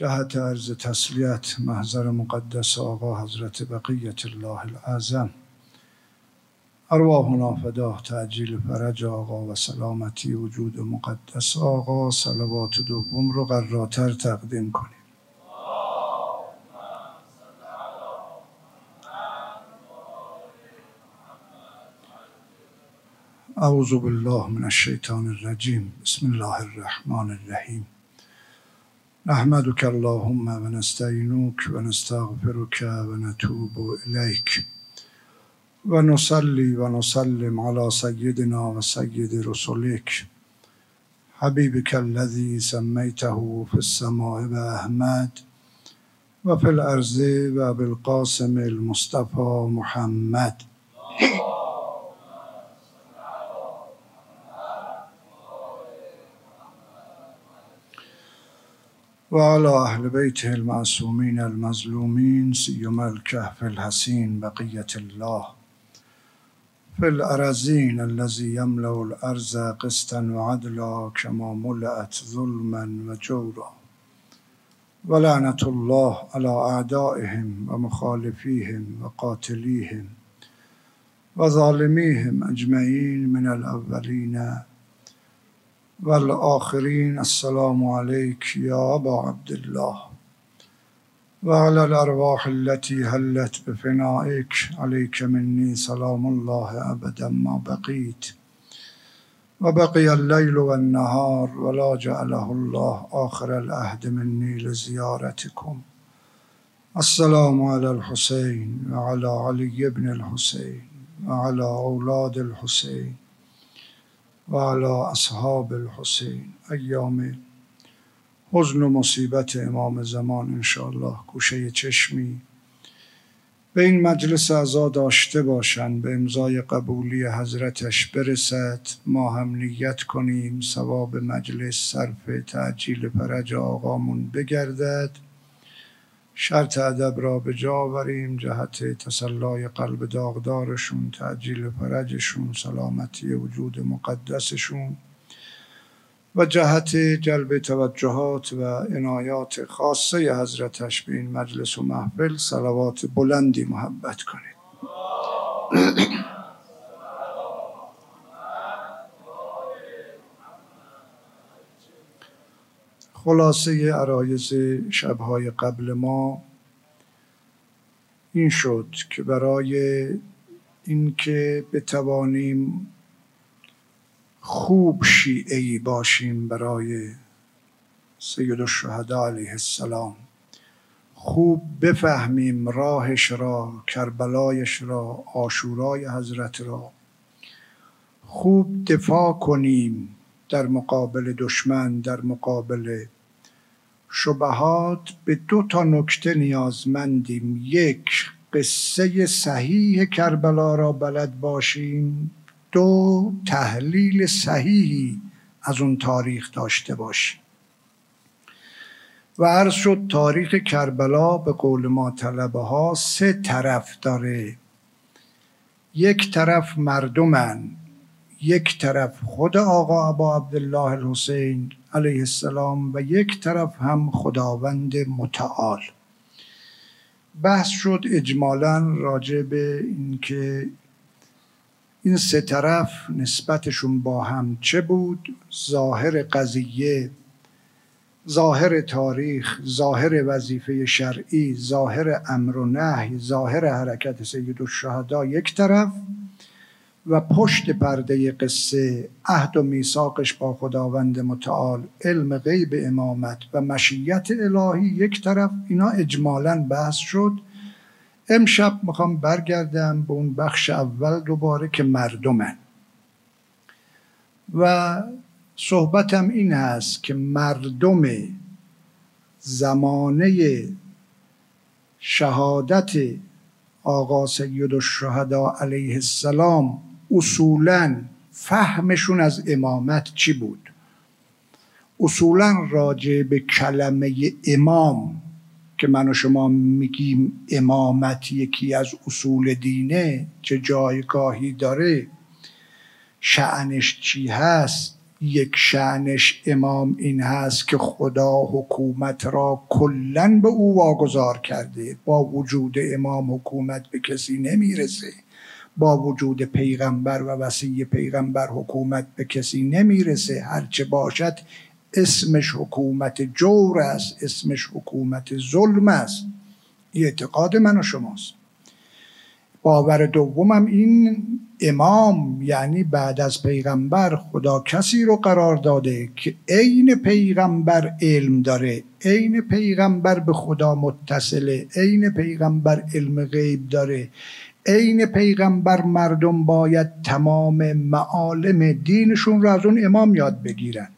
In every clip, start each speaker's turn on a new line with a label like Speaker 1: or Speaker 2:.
Speaker 1: جهت عرض تسلیت محضر مقدس آقا حضرت بقیت الله العظم. ارواحنا فدا تعجیل فرج آقا و سلامتی وجود مقدس آقا. صلوات دوم رو قراتر تقدیم کنیم. اعوذ بالله من الشیطان الرجیم. بسم الله الرحمن الرحیم. نحمدك اللهم و نستعینوک و نستغفرك و نتوب الیک. و نصلی و نسلم على سیدنا و سید رسولک. حبیبك الذي سمیته في السماء و احمد و فی الارض و بالقاسم المصطفى محمد. وعلى أهل بيته المعصومين المظلومين سيما الكهف الحسين بقية الله. في الأرزين الذي يملأ الأرض قسطا وعدلا كما ملأت ظلما وجورا. ولعنة الله على أعدائهم ومخالفيهم وقاتليهم وظالميهم أجمعين من الأولين والآخرين السلام عليك يا أبا عبد الله وعلى الأرواح التي هلت بفنائك عليك مني سلام الله أبدا ما بقيت وبقي الليل والنهار ولا جعله الله آخر العهد مني لزيارتكم السلام على الحسين وعلى علي بن الحسين وعلى أولاد الحسين و علی اصحاب الحسین ایام حزن و مصیبت امام زمان انشاءالله گوشه چشمی. به این مجلس اعضا داشته باشند به امضای قبولی حضرتش برسد. ما هم نیت کنیم ثواب مجلس صرف تعجیل فرج آقامون بگردد. شرط ادب را به جا آوریم جهت تسلای قلب داغدارشون تعجیل فرجشون سلامتی وجود مقدسشون و جهت جلب توجهات و عنایات خاصه حضرتش به این مجلس و محفل صلوات بلندی محبت کنید. خلاصه عرایز شبهای قبل ما این شد که برای اینکه بتوانیم خوب شیعه باشیم برای سید الشهدا علیه السلام خوب بفهمیم راهش را کربلایش را آشورای حضرت را خوب دفاع کنیم در مقابل دشمن در مقابل شبهات به دو تا نکته نیازمندیم. یک قصه صحیح کربلا را بلد باشیم. دو تحلیل صحیحی از اون تاریخ داشته باشیم. و عرض شد تاریخ کربلا به قول ما طلبه ها سه طرف داره. یک طرف مردمن. یک طرف خود آقا ابا عبدالله الحسین علیه السلام و یک طرف هم خداوند متعال. بحث شد اجمالا راجع به اینکه این سه طرف نسبتشون با هم چه بود؟ ظاهر قضیه ظاهر تاریخ ظاهر وظیفه شرعی ظاهر امر و نهی ظاهر حرکت سید الشهدا یک طرف. و پشت پرده قصه عهد و میثاقش با خداوند متعال علم غیب امامت و مشیت الهی یک طرف اینا اجمالا بحث شد. امشب می‌خوام برگردم به اون بخش اول دوباره که مردمن. و صحبتم این هست که مردم زمانه شهادت آقا سید الشهدا علیه السلام اصولا فهمشون از امامت چی بود؟ اصولا راجع به کلمه امام که من و شما میگیم امامت یکی از اصول دینه چه جایگاهی داره شعنش چی هست؟ یک شعنش امام این هست که خدا حکومت را کلا به او واگذار کرده با وجود امام حکومت به کسی نمی‌رسه. با وجود پیغمبر و وسیع پیغمبر حکومت به کسی نمی‌رسه. هرچه باشد اسمش حکومت جور است اسمش حکومت ظلم است. این اعتقاد من و شماست. باور دومم این امام یعنی بعد از پیغمبر خدا کسی رو قرار داده که عین پیغمبر علم داره عین پیغمبر به خدا متصله عین پیغمبر علم غیب داره. عین پیغمبر مردم باید تمام معالم دینشون رو از اون امام یاد بگیرن.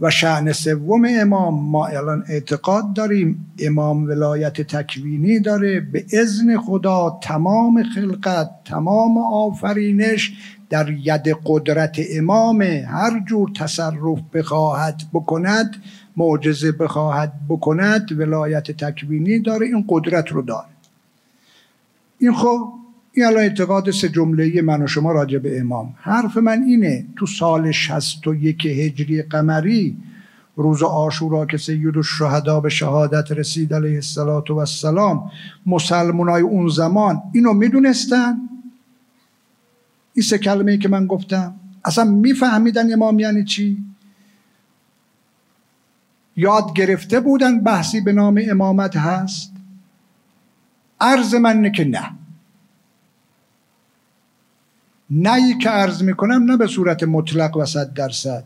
Speaker 1: و شعن سوم امام ما الان اعتقاد داریم امام ولایت تکوینی داره به ازن خدا تمام خلقت تمام آفرینش در ید قدرت امام هر جور تصرف بخواهد بکند معجزه بخواهد بکند ولایت تکوینی داره این قدرت رو داره. این خب این الان اعتقاد سه جمله من و شما راجع به امام. حرف من اینه تو سال 61 هجری قمری روز آشورا که سید الشهدا به شهادت رسید علیه السلام مسلمانای اون زمان اینو می‌دونستن؟ این سه کلمه ای که من گفتم اصلا میفهمیدن امام یعنی چی؟ یاد گرفته بودن بحثی به نام امامت هست؟ عرض من که نه. نه که عرض می‌کنم نه به صورت مطلق و صد درصد.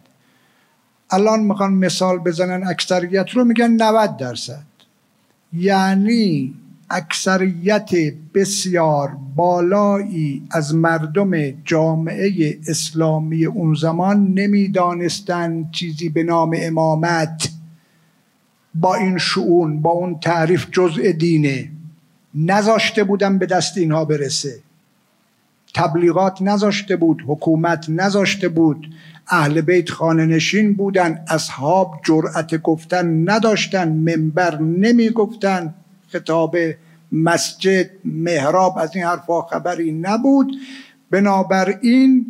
Speaker 1: الان می‌خوان مثال بزنن اکثریت رو میگن 90 درصد. یعنی اکثریت بسیار بالایی از مردم جامعه اسلامی اون زمان نمی‌دانستند چیزی به نام امامت با این شعون با اون تعریف جزء دینه. نذاشته بودن به دست اینها برسه. تبلیغات نذاشته بود حکومت نذاشته بود. اهل بیت خانه نشین بودن اصحاب جرأت گفتن نداشتن منبر نمی گفتن خطاب مسجد محراب از این حرفا خبری نبود. بنابراین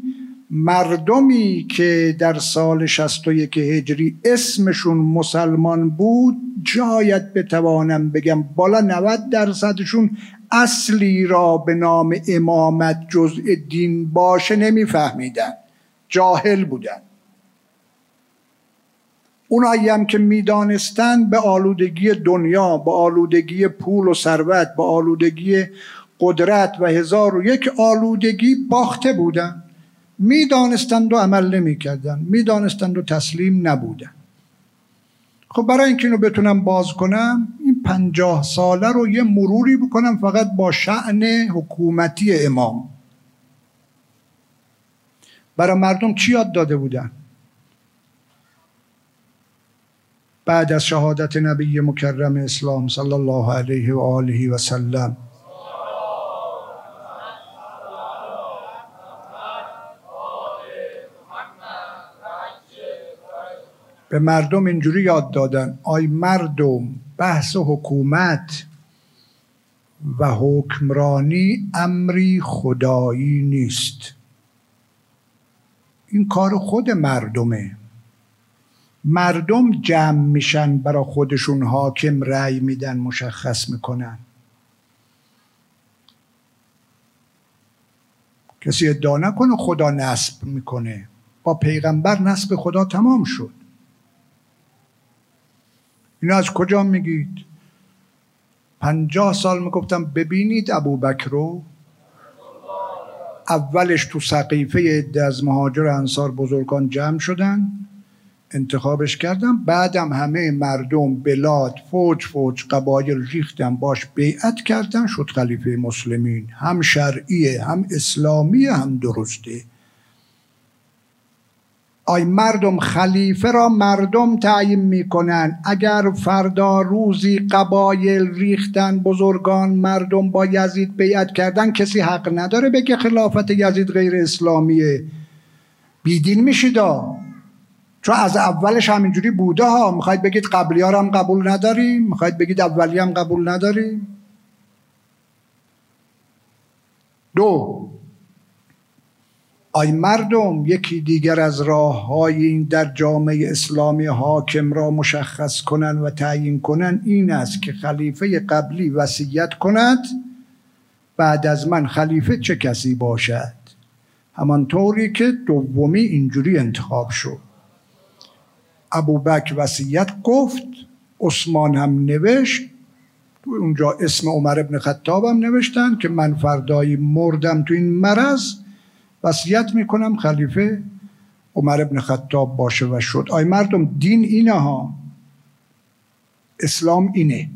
Speaker 1: مردمی که در سال 61 هجری اسمشون مسلمان بود جایت بتوانم بگم بالا 90 درصدشون اصلی را به نام امامت جزء دین باشه نمیفهمیدن. جاهل بودن. اونایی هم که می‌دانستند به آلودگی دنیا به آلودگی پول و ثروت به آلودگی قدرت و هزار و یک آلودگی باخته بودن. می‌دانستند و عمل نمی‌کردن می‌دانستند و تسلیم نبودن خب برای اینکه اینو بتونم باز کنم این پنجاه ساله رو یه مروری بکنم فقط با شعن حکومتی امام. برای مردم چی یاد داده بودن؟ بعد از شهادت نبی مکرم اسلام صلی الله علیه و آله و سلم به مردم اینجوری یاد دادن آی مردم بحث حکومت و حکمرانی امری خدایی نیست. این کار خود مردمه. مردم جمع میشن برا خودشون حاکم رأی میدن مشخص می‌کنن. کسی ادعا نکنه خدا نصب می‌کنه. با پیغمبر نصب خدا تمام شد. اینو از کجا میگید؟ پنجاه سال می‌گفتم ببینید ابو بکر رو. اولش تو سقیفه از مهاجر انصار بزرگان جمع شدن انتخابش کردم. بعدم همه مردم بلاد فوج فوج قبایل ریختن باش بیعت کردن. شد خلیفه مسلمین. هم شرعیه هم اسلامیه هم درسته. آی مردم خلیفه را مردم تعیین می‌کنن اگر فردا روزی قبایل ریختن بزرگان مردم با یزید بیعت کردن کسی حق نداره بگه خلافت یزید غیر اسلامیه. بیدین میشیدا چون از اولش همینجوری بوده ها. می‌خواید بگید قبلی هم قبول نداریم؟ می‌خواید بگید اولی هم قبول نداریم؟ آی مردم یکی دیگر از راه های این در جامعه اسلامی حاکم را مشخص کنند و تعیین کنند این است که خلیفه قبلی وصیت کند. بعد از من خلیفه چه کسی باشد؟ همانطوری که دومی اینجوری انتخاب شد. ابوبکر وصیت گفت عثمان هم نوشت. اونجا اسم عمر ابن خطاب هم نوشتن که من فردایی مردم تو این مرض وصیت می‌کنم خلیفه عمر ابن خطاب باشه و شد. آی مردم دین اینه ها. اسلام اینه.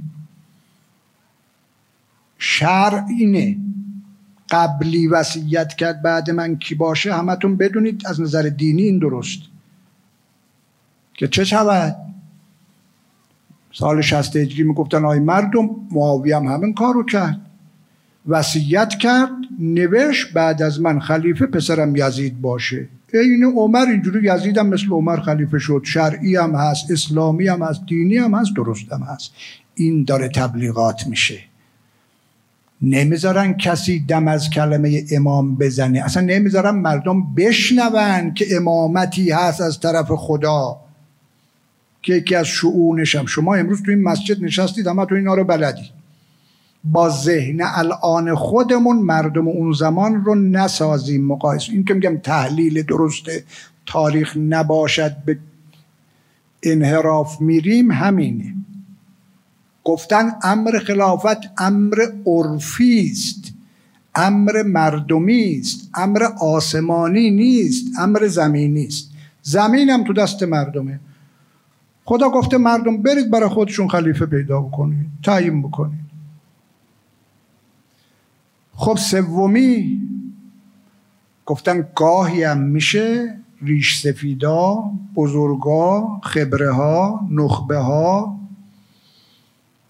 Speaker 1: شرع اینه. قبلی وصیت کرد بعد من کی باشه همتون بدونید از نظر دینی این درست. که چه شود؟ سال 60 هجری می‌گفتن آی مردم معاویه هم همین کارو کرد. وصیت کرد نوشت بعد از من خلیفه پسرم یزید باشه. این عمر اینجوری یزید هم مثل عمر خلیفه شد. شرعی هم هست اسلامی هم هست دینی هم هست هم هست. این داره تبلیغات میشه. نمی‌ذارن کسی دم از کلمه امام بزنه. اصلا نمی‌ذارن مردم بشنون که امامتی هست از طرف خدا. که یکی از شعونشم. شما امروز تو این مسجد نشستید اما تو اینا رو بلدید. با ذهن الان خودمون مردم اون زمان رو نسازیم. مقایسه این که میگم تحلیل درست تاریخ نباشد به انحراف میریم همینه. گفتن امر خلافت امر عرفی است امر مردمی است امر آسمانی نیست امر زمینی است. زمین هم تو دست مردمه. خدا گفته مردم برید برای خودشون خلیفه پیدا بکنید تعیین بکنید. خب سومی گفتن گاهی هم میشه ریش سفیدا بزرگا خبره ها نخبه ها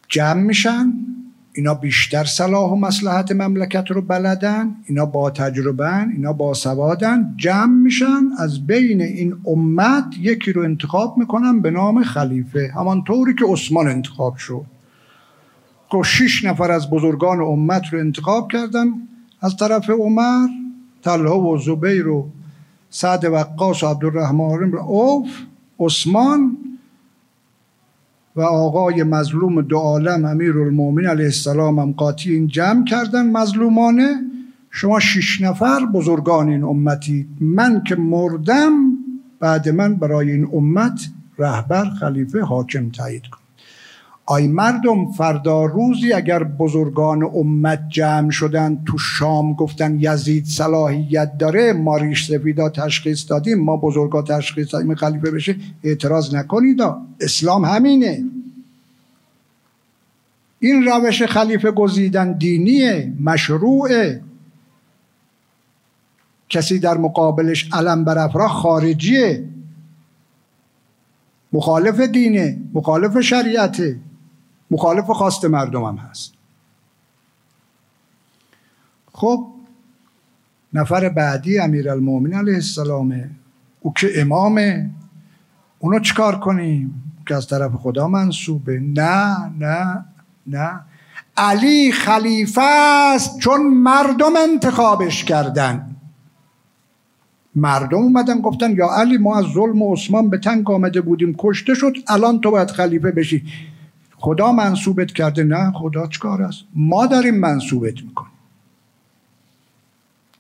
Speaker 1: جمع میشن. اینا بیشتر صلاح و مسلحت مملکت رو بلدن اینا با تجربه اینا با سوادن جمع میشن. از بین این امت یکی رو انتخاب می‌کنن به نام خلیفه. همانطوری که عثمان انتخاب شد. که شش نفر از بزرگان امت رو انتخاب کردن از طرف عمر طلحه و زبیر و سعد وقاص و عبدالرحمن اوف عثمان و آقای مظلوم دو عالم امیر المومن علیه السلام هم قاطی این جمع کردن مظلومانه. شما شش نفر بزرگان این امتی. من که مردم بعد من برای این امت رهبر خلیفه حاکم تایید کن آی مردم فردا روزی اگر بزرگان امت جمع شدن تو شام گفتن یزید صلاحیت داره ما ریش سفیدا تشخیص دادیم ما بزرگا تشخیص دادیم خلیفه بشه اعتراض نکنید. اسلام همینه. این روش خلیفه گزیدن دینیه مشروعه. کسی در مقابلش علم برافرا خارجیه. مخالف دینه مخالف شریعته. مخالف خواست مردم هم هست. خب نفر بعدی امیر المومن علیه السلامه او که امامه اونو چکار کنیم؟ که از طرف خدا منصوبه. نه نه نه. علی خلیفه است چون مردم انتخابش کردن. مردم اومدن گفتن یا علی ما از ظلم عثمان به تنگ آمده بودیم کشته شد الان تو باید خلیفه بشی. خدا منصوبت کرده؟ نه خدا چکار است؟ ما داریم منصوبت می‌کنیم.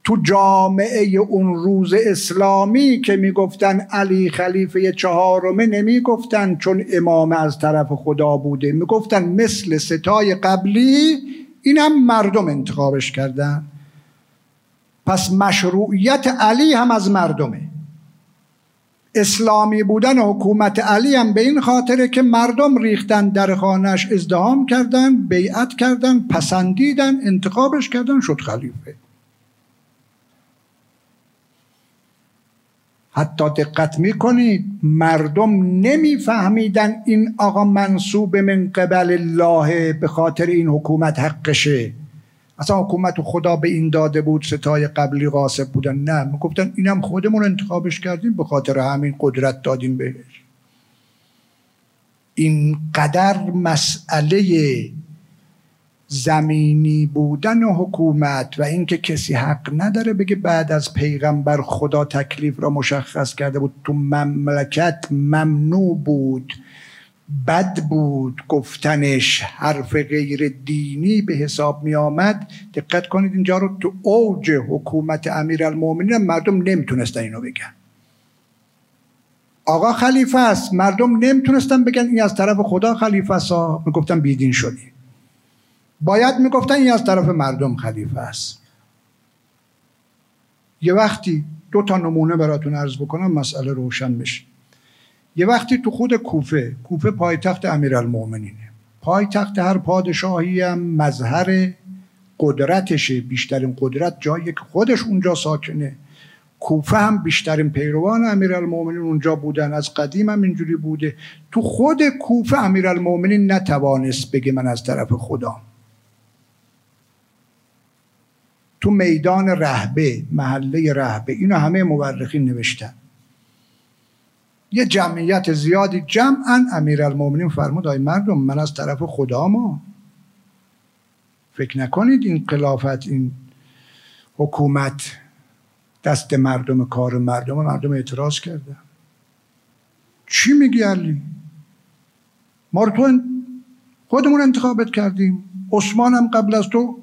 Speaker 1: تو جامعه اون روز اسلامی که می‌گفتن علی خلیفه چهارمه نمی‌گفتن چون امام از طرف خدا بوده. می‌گفتن مثل ستای قبلی اینم مردم انتخابش کردن. پس مشروعیت علی هم از مردمه. اسلامی بودن حکومت علی هم به این خاطره که مردم ریختن در خانهش ازدهام کردن بیعت کردن پسندیدن انتخابش کردن شد خلیفه. حتی دقت می‌کنید مردم نمیفهمیدن این آقا منصوب من قبل الله به خاطر این حکومت حقشه. اصلا حکومت خدا به این داده بود ستای قبلی غاصب بودن. نه می‌گفتن اینم خودمون انتخابش کردیم به خاطر همین قدرت دادیم بهش. این قدر مسئله زمینی بودن و حکومت و اینکه کسی حق نداره بگه بعد از پیغمبر خدا تکلیف را مشخص کرده بود تو مملکت ممنوع بود. بد بود گفتنش حرف غیر دینی به حساب می آمد دقت کنید اینجا رو تو اوج حکومت امیر المومنین مردم نمی‌تونستن اینو بگن. آقا خلیفه است مردم نمی‌تونستن بگن این از طرف خدا خلیفه است. می‌گفتن بیدین شدی. باید می‌گفتن این از طرف مردم خلیفه است. یه وقتی دو تا نمونه براتون عرض بکنم مسئله روشن بشه. یه وقتی تو خود کوفه کوفه پایتخت امیرالمومنینه پایتخت هر پادشاهی هم مظهر قدرتشه بیشترین قدرت جایی که خودش اونجا ساکنه. کوفه هم بیشترین پیروان امیرالمومنین اونجا بودن از قدیم هم اینجوری بوده. تو خود کوفه امیرالمومنین نتوانست بگه من از طرف خدا تو میدان رهبه محله رهبه اینو همه مورخین نوشتن. یه جمعیت زیادی جمعا امیرالمومنین فرمود آی مردم من از طرف خدا ما. فکر نکنید این خلافت این حکومت دست مردم کار مردم مردم اعتراض کرده. چی میگی علی؟ ما رو تو خودمون انتخابت کردیم. عثمان هم قبل از تو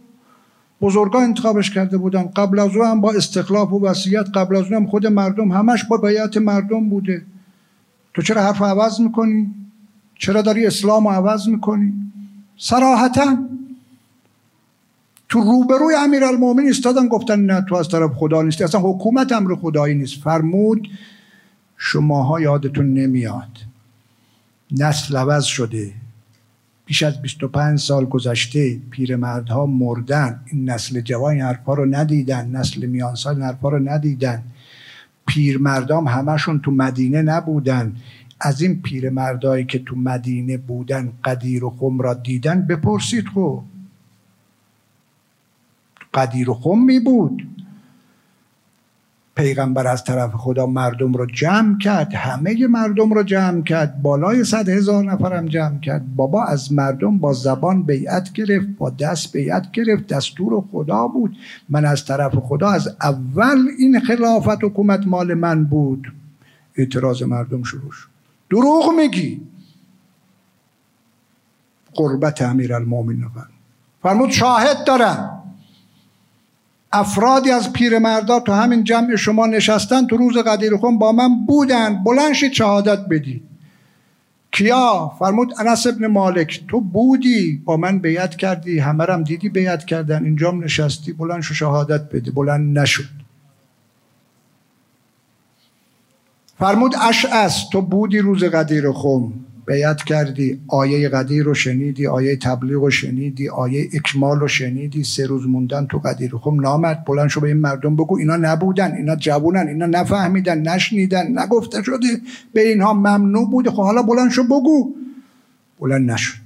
Speaker 1: بزرگا انتخابش کرده بودن. قبل از او هم با استخلاف و وصیت قبل از او هم خود مردم همش با بیعت مردم بوده. تو چرا حرف عوض می‌کنی؟ چرا داری اسلام رو عوض می‌کنی؟ صراحتا. تو روبروی امیر المومن استادن گفتن نه تو از طرف خدا نیستی. اصلا حکومت امر خدایی نیست. فرمود شماها یادتون نمیاد. نسل عوض شده. بیش از 25 سال گذشته پیرمردها مردن. این نسل جوان این حرفا رو ندیدن. نسل میانسال این حرفا رو ندیدن. پیرمردام همشون تو مدینه نبودن. از این پیرمردایی که تو مدینه بودن قدیر و خم را دیدن بپرسید خب. قدیر و خمی بود. پیغمبر از طرف خدا مردم رو جمع کرد همه مردم رو جمع کرد بالای صد هزار نفرم جمع کرد. بابا از مردم با زبان بیعت گرفت با دست بیعت گرفت دستور خدا بود. من از طرف خدا از اول این خلافت حکومت مال من بود. اعتراض مردم شروع شد. دروغ میگی. قربت امیر المومن فرمود شاهد دارم. افرادی از پیرمردا تو همین جمع شما نشستن تو روز قدیر خون با من بودن. بلند شهادت بدید. کیا؟ فرمود انس ابن مالک تو بودی. با من بیعت کردی. همه رم دیدی بیعت کردن. اینجام نشستی. بلند شهادت بدی. بلند نشد. فرمود اشعس تو بودی روز قدیر خم بیعت کردی آیه قدیر رو شنیدی آیه تبلیغ رو شنیدی آیه اکمال رو شنیدی سه روز موندن تو قدیر خب نامد بلند شو به این مردم بگو اینا نبودن اینا جوونن اینا نفهمیدن نشنیدن نگفته شده به اینها ممنوع بوده. خب حالا بلند شو بگو. بلند نشد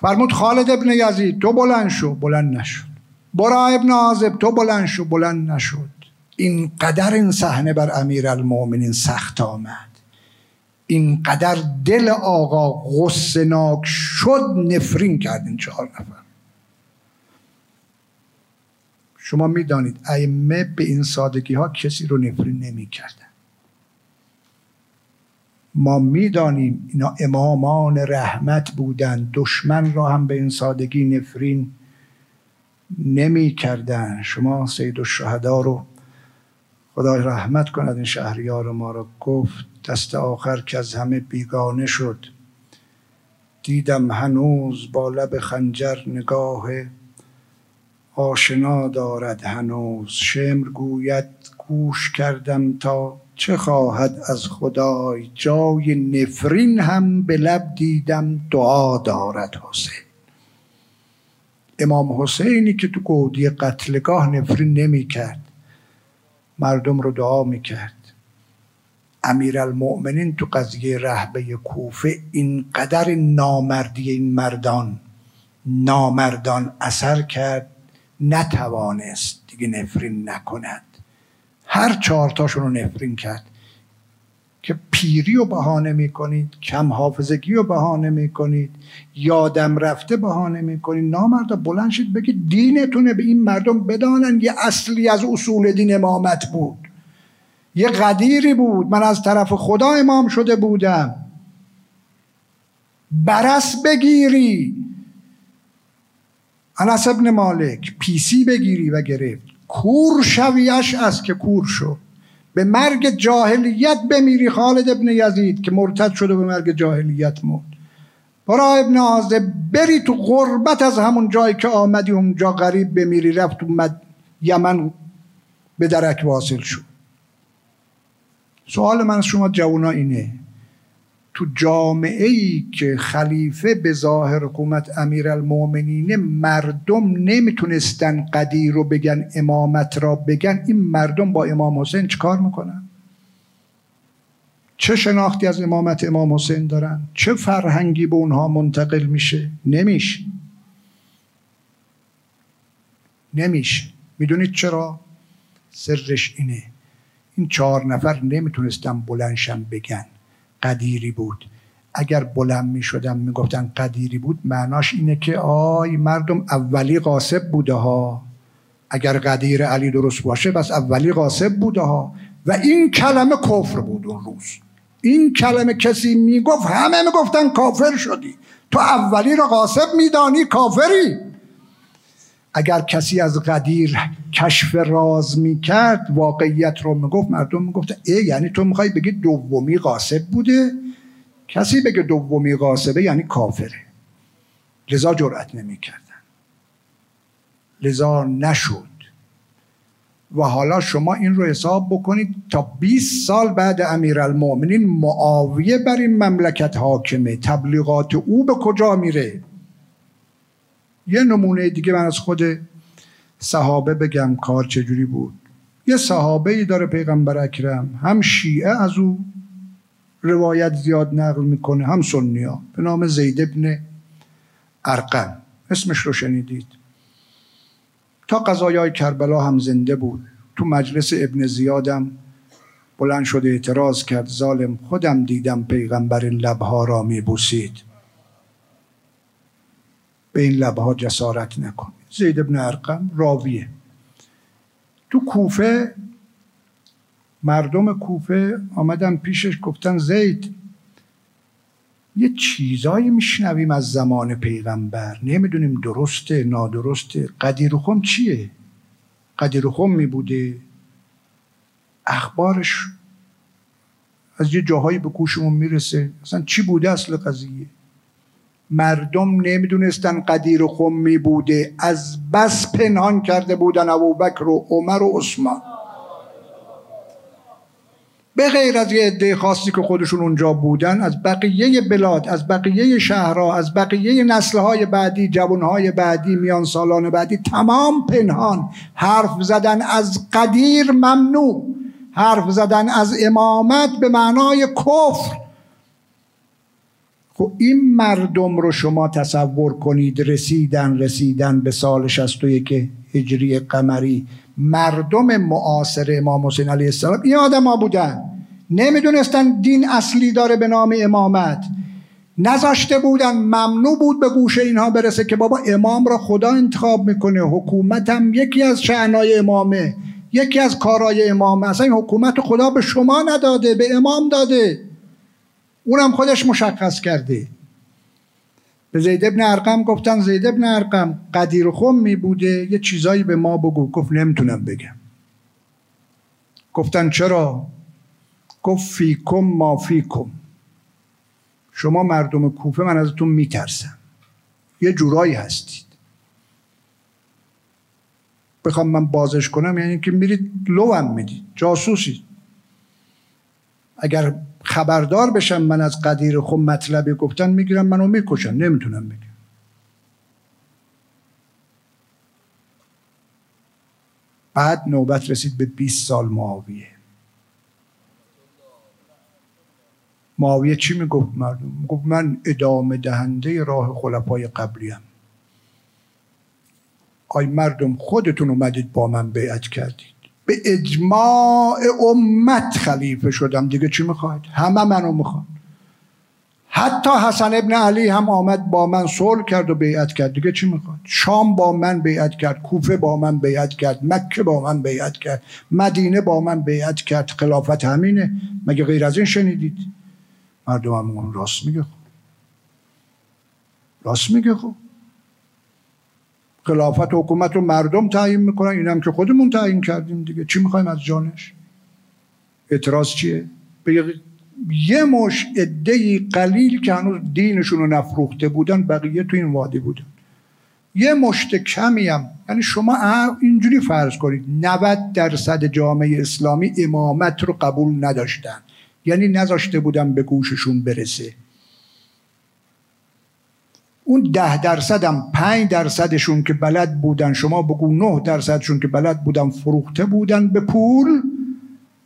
Speaker 1: فرمود خالد ابن یزید تو بلند شو. بلند نشد برا ابن عازب تو بلند شو. بلند نشد این قدر این صحنه بر امیر المؤمنین سخت آمد. اینقدر دل آقا غصناک شد نفرین کرد این چهار نفر. شما می‌دانید ائمه به این سادگی ها کسی رو نفرین نمی کردن. ما می‌دانیم اینا امامان رحمت بودند دشمن را هم به این سادگی نفرین نمی کردن شما سید الشهدا رو خدای رحمت کند این شهریار ما رو گفت. دست آخر که از همه بیگانه شد. دیدم هنوز با لب خنجر نگاه آشنا دارد هنوز. شمر گوید گوش کردم تا چه خواهد از خدای. جای نفرین هم به لب دیدم دعا دارد حسین. امام حسینی که تو گودی قتلگاه نفرین نمی کرد. مردم رو دعا می کرد. امیرالمؤمنین تو قضیه رهبه کوفه اینقدر نامردی این مردان نامردان اثر کرد نتوانست دیگه نفرین نکند. هر چهارتاشون رو نفرین کرد که پیری رو بهانه می‌کنید کم حافظگی رو بهانه می‌کنید یادم رفته بهانه می‌کنید. نامردا بلند شید بگید دینتونه به این مردم بدانن یه اصلی از اصول دین امامت بود یه قدیری بود. من از طرف خدا امام شده بودم. برس بگیری. انس ابن مالک پیسی بگیری و گرفت. کور شویش است که کور شد. به مرگ جاهلیت بمیری خالد ابن یزید که مرتد شده به مرگ جاهلیت مرد. برا ابن آزه بری تو غربت از همون جایی که آمدی اونجا غریب بمیری رفت اومد یمن به درک واصل شد. سوال من از شما جوانا اینه. تو جامعه ای که خلیفه به ظاهر حکومت المومنینه مردم نمی‌تونستن قدیر رو بگن امامت را بگن. این مردم با امام حسین چکار می‌کنن؟ چه شناختی از امامت امام حسین دارن؟ چه فرهنگی به اونها منتقل میشه؟ نمیشه. نمیشه. می‌دونید چرا؟ سرش اینه. این چهار نفر نمی‌تونستن بلنشن بگن قدیری بود. اگر بلند می شدن می گفتن قدیری بود معناش اینه که آی مردم اولی قاسب بوده ها. اگر قدیر علی درست باشه بس اولی قاسب بوده ها. و این کلمه کفر بود اون روز. این کلمه کسی می‌گفت همه می‌گفتن کافر شدی. تو اولی رو قاسب میدانی کافری. اگر کسی از قدیر کشف راز می‌کرد واقعیت رو می‌گفت مردم می‌گفت ای یعنی تو می‌خوای بگی دومی قاسب بوده؟ کسی بگه دومی قاسبه یعنی کافره. لذا جرأت نمی‌کردن. لذا نشد. و حالا شما این رو حساب بکنید تا 20 سال بعد امیرالمؤمنین معاویه بر این مملکت حاکمه تبلیغات او به کجا میره؟ یه نمونه دیگه من از خود صحابه بگم کار چجوری بود. یه صحابه ای داره پیغمبر اکرم هم شیعه از او روایت زیاد نقل می‌کنه هم سنیا به نام زید ابن ارقم. اسمش رو شنیدید. تا قضایای کربلا هم زنده بود. تو مجلس ابن زیادم بلند شده اعتراض کرد ظالم خودم دیدم پیغمبر لبها را میبوسید. به این لبها جسارت نکن زید ابن ارقم راویه. تو کوفه مردم کوفه آمدن پیشش گفتن زید یه چیزایی میشنویم از زمان پیغمبر. نمی‌دونیم درسته نادرسته. قدیرخم چیه؟ قدیرخم می بوده اخبارش از یه جاهایی به گوشمون می‌رسه. اصلا چی بوده اصل قضیه؟ مردم نمی‌دونستن قدیر و خمی بوده از بس پنهان کرده بودن ابوبکر و عمر و عثمان. به غیر از یه عده خاصی که خودشون اونجا بودن از بقیه بلاد از بقیه شهرها از بقیه نسلهای بعدی جوانهای بعدی میان سالان بعدی تمام پنهان. حرف زدن از قدیر ممنوع. حرف زدن از امامت به معنای کفر. خب این مردم رو شما تصور کنید رسیدن رسیدن به سال 61 هجری قمری. مردم معاصر امام حسین علیه السلام این آدم ها بودن. نمی‌دونستن دین اصلی داره به نام امامت. نذاشته بودن ممنوع بود به گوش اینها برسه که بابا امام را خدا انتخاب می‌کنه. حکومت هم یکی از شعنای امامه یکی از کارهای امامه. اصلا این حکومت خدا به شما نداده به امام داده. اونم خودش مشخص کرده. به زید ابن ارقم گفتن زید ابن ارقم قدیر خمی بوده یه چیزایی به ما بگو. گفت نمی‌تونم بگم. گفتن چرا؟ گفت فیکم ما فیکم. شما مردم کوفه من ازتون میترسم. یه جورایی هستید. بخوام من بازش کنم یعنی که میرید لوم می‌دید. جاسوسید اگر خبردار بشم من از قدیر خود مطلبی گفتن می‌گیرم منو می‌کشن نمی‌تونم بگم بعد نوبت رسید به 20 سال معاویه. معاویه چی می‌گفت مردم؟ گفت من ادامه دهنده راه خلفای قبلیم. آی مردم خودتون اومدید با من بیعت کردید. به اجماع امت خلیفه شدم. دیگه چی می‌خواید؟ همه منو می‌خواد حتی حسن ابن علی هم آمد با من صلح کرد و بیعت کرد. دیگه چی می‌خواد شام با من بیعت کرد کوفه با من بیعت کرد مکه با من بیعت کرد مدینه با من بیعت کرد. خلافت همینه. مگه غیر از این شنیدید؟ مردم هم راست میگه خب. راست میگه خب. خلافت حکومت رو مردم تعیین می‌کنن. اینم که خودمون تعیین کردیم دیگه. چی می‌خوایم از جانش؟ اعتراض چیه؟ یه مش ادهی قلیل که هنوز دینشون رو نفروخته بودن بقیه تو این وادی بودن. یه مشت کمی هم یعنی شما اینجوری فرض کنید. 90 درصد جامعه اسلامی امامت رو قبول نداشتن. یعنی نذاشته بودن به گوششون برسه. اون ده درصد هم پنج درصدشون که بلد بودن شما بگو نه درصدشون که بلد بودن فروخته بودن به پول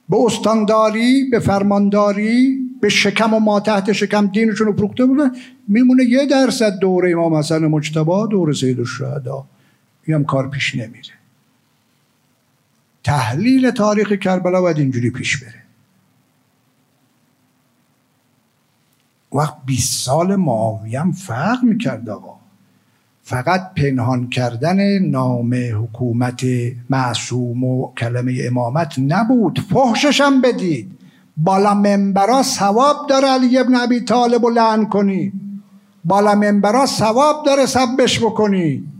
Speaker 1: به استانداری به فرمانداری به شکم و ما تحت شکم دینشون رو فروخته بودن. میمونه یه درصد دوره امام حسن مجتبا دوره سید الشهدا. هم کار پیش نمیره. تحلیل تاریخ کربلا باید اینجوری پیش بره. وقت 20 سال معاویه هم فرق می‌کرد آقا. فقط پنهان کردن نام حکومت معصوم و کلمه امامت نبود. فحشش هم بدید. بالا منبرا ثواب داره علی ابن ابی طالب و لعن کنی. بالا منبرا ثواب داره سبش بکنی.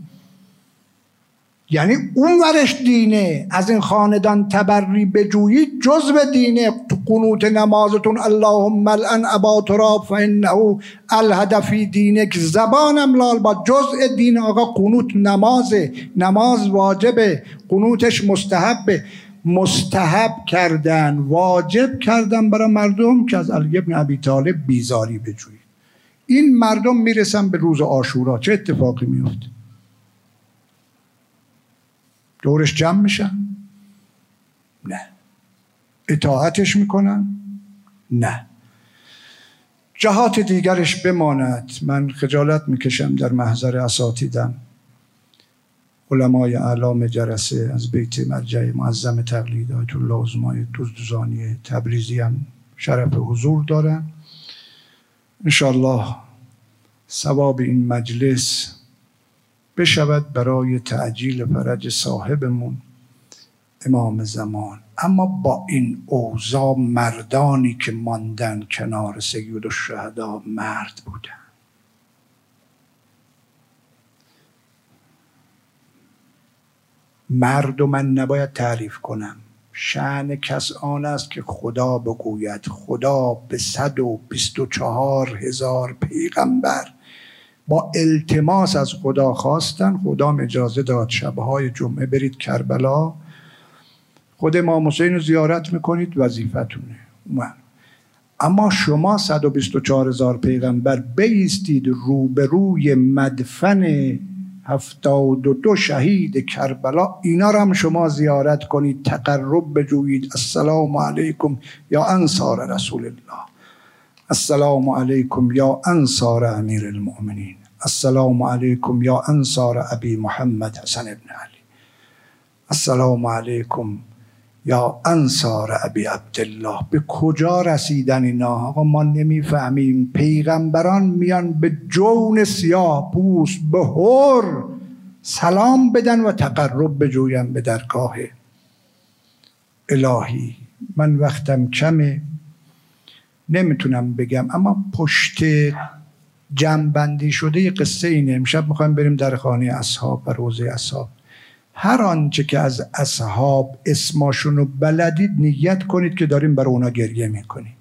Speaker 1: یعنی اون ورش دینه. از این خاندان تبری بجویید جزو دینه. تو قنوت نمازتون اللهم الان ابا تراب فانه الهدفی دینک زبانم لال با جزء دین آقا قنوت نمازه. نماز واجبه. قنوتش مستحبه. مستحب کردن واجب کردن برای مردم که از علی ابن ابی طالب بیزاری بجویید این مردم می‌رسن به روز آشورا چه اتفاقی میفته؟ دورش جمع میشن؟ نه. اطاعتش می‌کنن؟ نه. جهات دیگرش بماند. من خجالت می‌کشم در محضر اساتیدم. علمای اعلام جرسه از بیت مرجع معظم تقلید آیت الله عظمای دوزدوزانی تبریزی هم شرف حضور دارن. انشالله ثواب این مجلس بشود برای تعجیل فرج صاحبمون امام زمان. اما با این اوضاع مردانی که ماندن کنار سید الشهدا مرد بودن. مرد و من نباید تعریف کنم. شعن کس آن است که خدا بگوید. خدا به صد و بیست و چهار هزار پیغمبر با التماس از خدا خواستن خدا اجازه داد. شبهای جمعه برید کربلا. خود امام حسین رو زیارت می‌کنید وظیفتونه. اما شما 124 هزار پیغمبر بیستید روبروی مدفن هفتاد و دو شهید کربلا. اینا رو هم شما زیارت کنید تقرب بجویید. السلام علیکم یا انصار رسول الله. السلام علیکم یا انصار امیر المؤمنین السلام علیکم یا انصار ابی محمد حسن ابن علی السلام علیکم یا انصار ابی عبدالله به کجا رسیدن اینا آقا ما نمی‌فهمیم پیغمبران میان به جون سیاه پوست به هر سلام بدن و تقرب بجوین به درگاه الهی من وقتم کمه نمی‌تونم بگم اما پشت جمعبندی شده یه قصه اینه. امشب می‌خوایم بریم در خانه اصحاب و روزه اصحاب. هر آنچه که از اصحاب اسماشون رو بلدید نیت کنید که داریم برای اونا گریه می‌کنیم.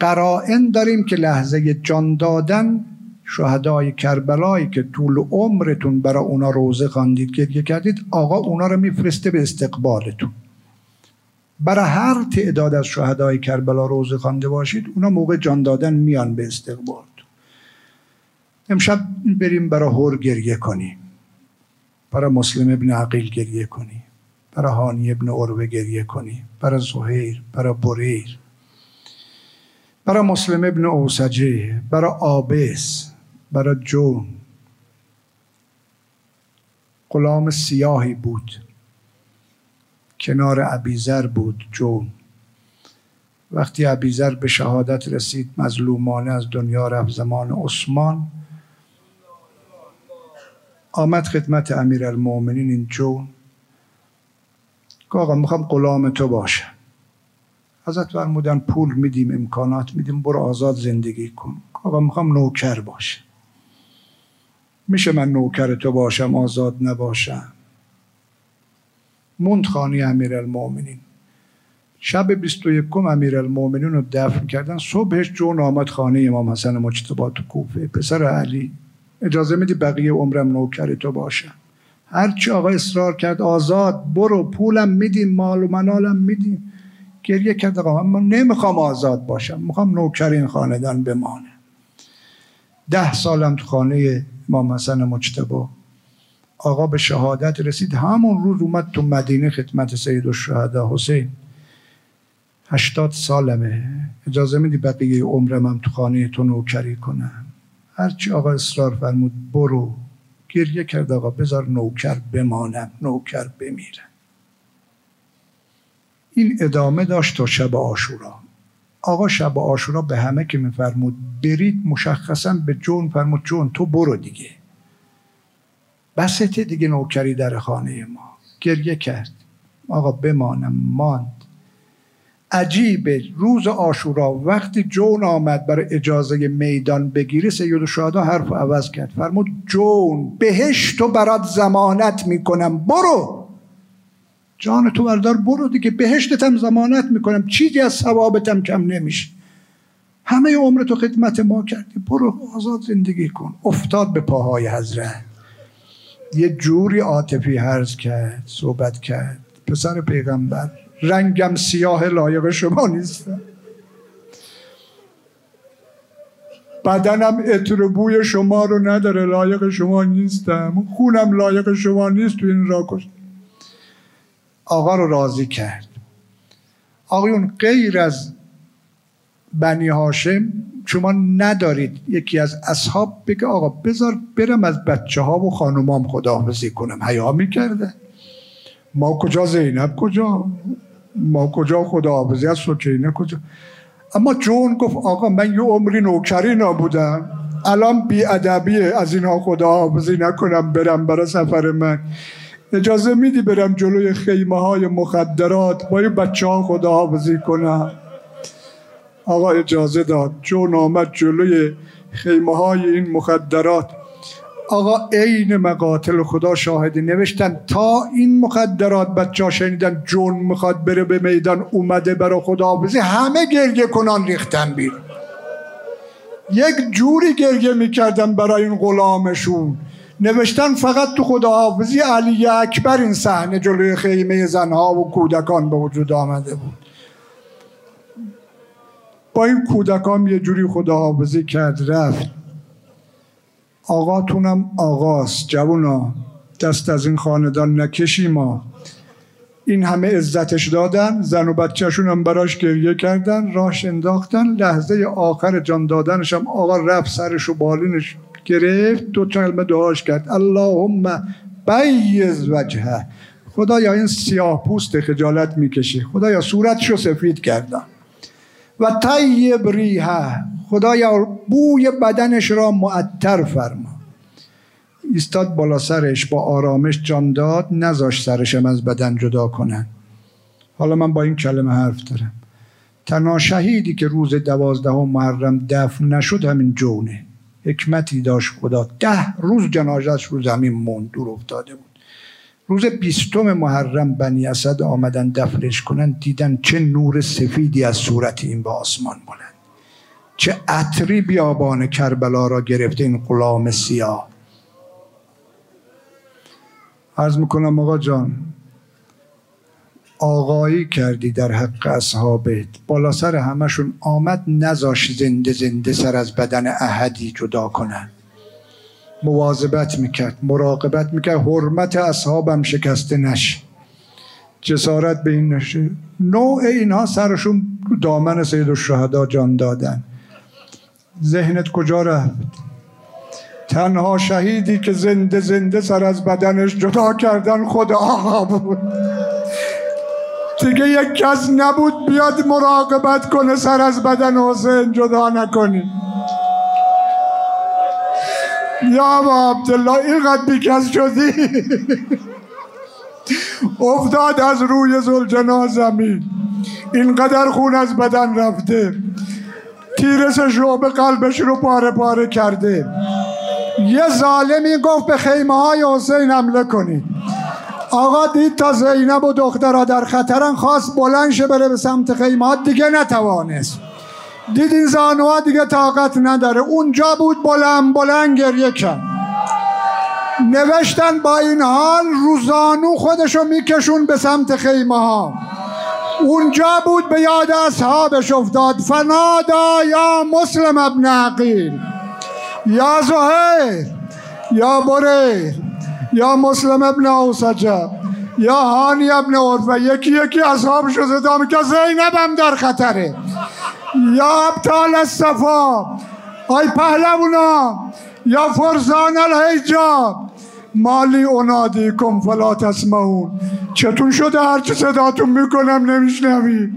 Speaker 1: قرائن داریم که لحظه جان دادن شهدای کربلایی که طول عمرتون برای اونا روزه خواندید گریه کردید آقا اونا رو میفرسته به استقبالتون. برای هر تعداد از شهدای کربلا روزه خوانده باشید اونا موقع جان دادن میان به استقبال. امشب بریم برای هور گریه کنیم. برای مسلم ابن عقیل گریه کنیم. برای هانی ابن عروه گریه کنیم. برای زهیر برای بریر. برای مسلم ابن اوسجه برای آبس برای جون. غلام سیاهی بود. کنار عبیزر بود جون. وقتی عبیزر به شهادت رسید مظلومانه از دنیا رفت زمان عثمان. آمد خدمت امیر المومنین این جون. که آقا می‌خوام غلام تو باشم ازت فرمودن پول میدیم امکانات میدیم برو آزاد زندگی کن. آقا می‌خوام نوکر باشم میشه من نوکر تو باشم آزاد نباشم؟ موند خانی امیر المومنین شب 21 امیر المومنین رو دفن کردن صبحش جون آمد خانه امام حسن مجتبا تو کوفه پسر علی اجازه میدی بقیه عمرم نوکر تو باشم هرچی آقا اصرار کرد آزاد برو پولم میدیم مال و منالم میدیم گریه کرد آقا من نمی‌خوام آزاد باشم می‌خوام نوکر این خاندان بمانه ده سالم تو خانه امام حسن مجتبا آقا به شهادت رسید. همون روز اومد تو مدینه خدمت سید الشهدا حسین. هشتاد سالمه. اجازه میدی بقیه عمرم هم تو خانه تو نوکری کنم؟ هرچی آقا اصرار فرمود برو. گریه کرد آقا بذار نوکر بمانم نوکر بمیرم. این ادامه داشت تا شب آشورا آقا شب آشورا به همه که میفرمود برید مشخصا به جون فرمود جون تو برو دیگه. بسته دیگه نوکری در خانه ما. گریه کرد. آقا بمانم ماند. عجیبه روز آشورا وقتی جون آمد برای اجازه میدان بگیره سید شهدا حرف عوض کرد. فرمود جون بهش تو برات زمانت می‌کنم. برو. جان تو بردار برو دیگه. بهشتتم زمانت می‌کنم. چیزی از ثوابتم کم نمیشه. همه عمر تو خدمت ما کردی. برو آزاد زندگی کن. افتاد به پاهای حضرت. یه جوری عاطفی حرز کرد صحبت کرد. پسر پیغمبر رنگم سیاه لایق شما نیستم بدنم اتر بوی شما رو نداره لایق شما نیستم. خونم لایق شما نیست تو این راکش. آقا رو راضی کرد. آقایون غیر از بنی هاشم شما ندارید یکی از اصحاب بگه آقا بذار برم از بچه ها و خانومام خداحافظی کنم. حیا می‌کرده. ما کجا زینب کجا؟ ما کجا خداحافظی؟ از سکینه کجا؟ اما جون گفت آقا من یه عمری نوکری نبودم. الان بی ادبیه از اینها خداحافظی نکنم برم برای سفر من. اجازه میدی برم جلوی خیمه های مخدرات با این بچه ها خداحافظی کنم؟ آقا اجازه داد. جون آمد جلوی خیمه های این مخدرات. آقا عین مقاتل خدا شاهدی نوشتن. تا این مخدرات بچه شنیدن جون می‌خواد بره به میدان اومده برا خدا بزی همه گرگه کنان ریختن بیرون. یک جوری گرگه می‌کردن برای این غلامشون. نوشتن فقط تو خداحافظی علی اکبر این صحنه جلوی خیمه زنها و کودکان به وجود آمده بود. با این کودکان یه جوری خداحافظی کرد رفت. آقاتونم آقاست جوونا دست از این خاندان نکشی ما. این همه عزتش دادن زن و بچهشون هم براش گریه کردن راش انداختن لحظه آخر جان دادنش هم آقا رفت سرش و بالینش گرفت دو کلمه دعاش کرد. اللهم بیز وجهه. خدایا این سیاه پوست خجالت می‌کشی. خدایا صورتشو سفید کردن و طیب ریحه. خدایا بوی بدنش را معطر فرما. ایستاد بالا سرش با آرامش جان داد نزاش سرشم از بدن جدا کنن. حالا من با این کلمه حرف دارم. تنها شهیدی که روز دوازدهم محرم دفن نشد همین جونه. حکمتی داشت خدا. ده روز جنازش رو زمین موند دور افتاده بود. روز بیستم محرم بنی اسد آمدن دفنش کنن دیدن چه نور سفیدی از صورت این به آسمان بلند. چه عطری بیابان کربلا را گرفته این غلام سیاه. عرض می‌کنم آقا جان آقایی کردی در حق اصحابت بالا سر همشون آمد نزاش زنده زنده سر از بدن احدی جدا کنن. مواظبت می‌کرد مراقبت می‌کرد. حرمت اصحابم شکسته نشه جسارت به این نشه نوع اینها سرشون دامن سید الشهدا جان دادن. ذهنت کجا رفت؟ تنها شهیدی که زنده زنده سر از بدنش جدا کردن خدا بود. دیگه یک کس نبود بیاد مراقبت کنه سر از بدن حسین جدا نکنی. یا با عبدالله اینقدر بیکس شدی؟ افتاد از روی زلجنا زمین. اینقدر خون از بدن رفته. تیرس شعب قلبش رو پاره پاره کرده. یه ظالمی گفت به خیمه های حسین حمله کنید آقا دید تا زینب و دخترها در خطرن خواست بلند شه بره به سمت خیمه دیگه نتوانست. دید این زانوها دیگه طاقت نداره. اونجا بود بلند بلند گریه کرد. نوشتن با این حال روزانو خودشو میکشون به سمت خیمه ها اونجا بود به یاد اصحابش افتاد. فنادا یا مسلم ابن عقیل یا زهیر یا بریر یا مسلم ابن اوسجه. یا هانی ابن عرفه یکی یکی اصحابش رو صدا که زینب هم در خطره. یا ابطال الصفا. آی پهلونا. یا فرزان الهیجا. مالی اونادی کم فلا تسمعون. چتون شده هرچی صداتون می‌کنم نمیشنوی.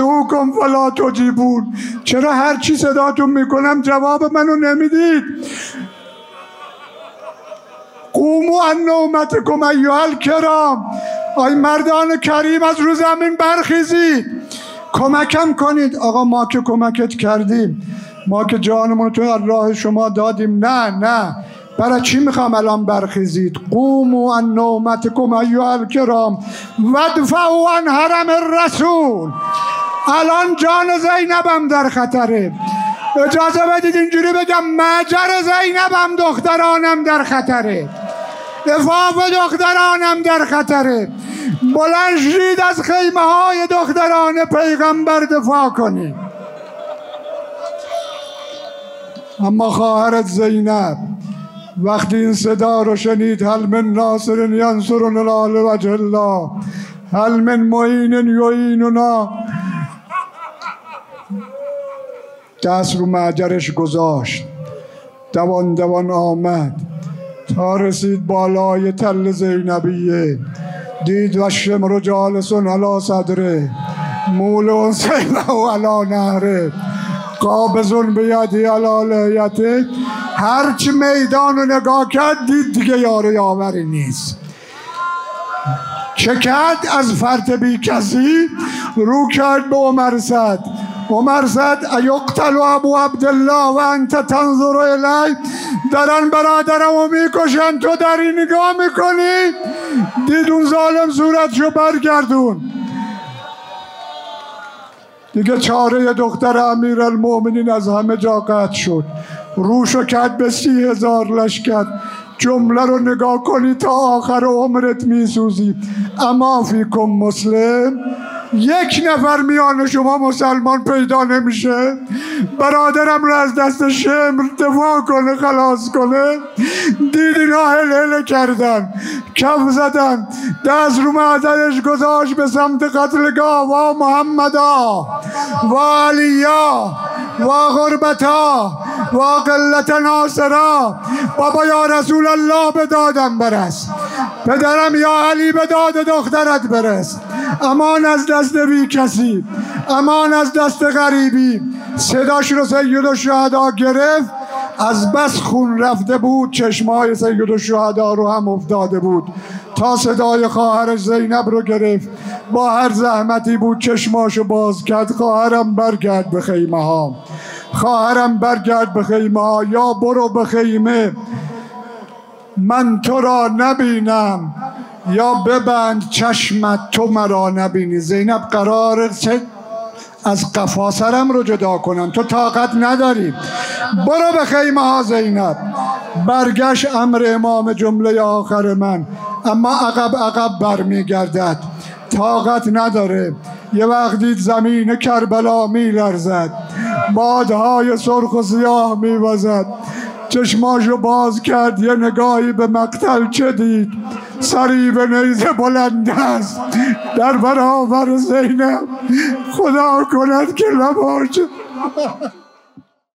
Speaker 1: او کم فلا تجیبون. چرا هرچی صداتون می‌کنم جواب منو نمی‌دید؟ قومو ان نومتکم الکرام آی مردان کریم از رو زمین برخیزید کمکم کنید. آقا ما که کمکت کردیم. ما که جانمون تو راه شما دادیم. نه نه. برای چی می‌خوام الان برخیزید؟ قومو ان نومتکم ایها الکرام ودفعوا عن حرم الرسول. الان جان زینبم در خطره. اجازه بدید اینجوری بگم مجر زینبم دخترانم در خطره. افاف دخترانم در خطره بلند شید از خیمه های دختران پیغمبر دفاع کنید اما خواهرت زینب وقتی این صدا رو شنید هل من ناصر ینصر نلال وجه الله هل من معین یعیننا دست رو معجرش گذاشت. دوان دوان آمد. تا رسید بالای تل زینبیه. دید و شمر جالسون علا صدره. مول سیبه و علا نهره. قابزون بیادی علا لیته. هرچی میدان رو نگاه کرد دید دیگه یارو یاوری نیست. چه از فرط بی کسی رو کرد به عمر صد. عمر زد ایقتل ابو عبدالله و انت تنظر الی دارن برادرمو می‌کشن تو داری نگاه می‌کنی؟ دید اون ظالم صورتشو برگردون. دیگه چاره دختر امیر المومنین از همه جا قطع شد. روشو کرد به سی هزار لشکر. جمله رو نگاه کنی تا آخر عمرت میسوزی. اما فیکم مسلم. یک نفر میان شما مسلمان پیدا نمیشه. برادرم رو از دست شمر دفاع کنه خلاص کنه. دید اینا هل هل کردن. کف زدن. دست رو معدلش گذاشت به سمت قتلگاه و محمدا. و علیا. و غربتا. و قلت ناصرا. بابا یا رسول الله به دادم برس. پدرم یا علی به داد دخترت برس. امان از دست بی کسی امان از دست غریبی. صداش رو سید و شهدا گرفت از بس خون رفته بود چشمای سید و شهدا رو هم افتاده بود. تا صدای خواهر زینب رو گرفت با هر زحمتی بود چشماشو باز کرد خواهرم برگرد به خیمه ها خواهرم برگرد به خیمه ها یا برو به خیمه. من تو را نبینم. یا ببند چشمت تو مرا نبینی. زینب قرار از قفا سرم رو جدا کنم. تو طاقت نداری. برو به خیمه ها زینب. برگشت امر امام جمله آخر من. اما عقب عقب برمیگردد. طاقت نداره. یه وقت دید زمین کربلا میلرزد. بادهای سرخ و سیاه میوزد. چشماشو باز کرد یه نگاهی به مقتل چه دید؟ سری به نیزه بلند است. در برابر زینب خدا کند که لباش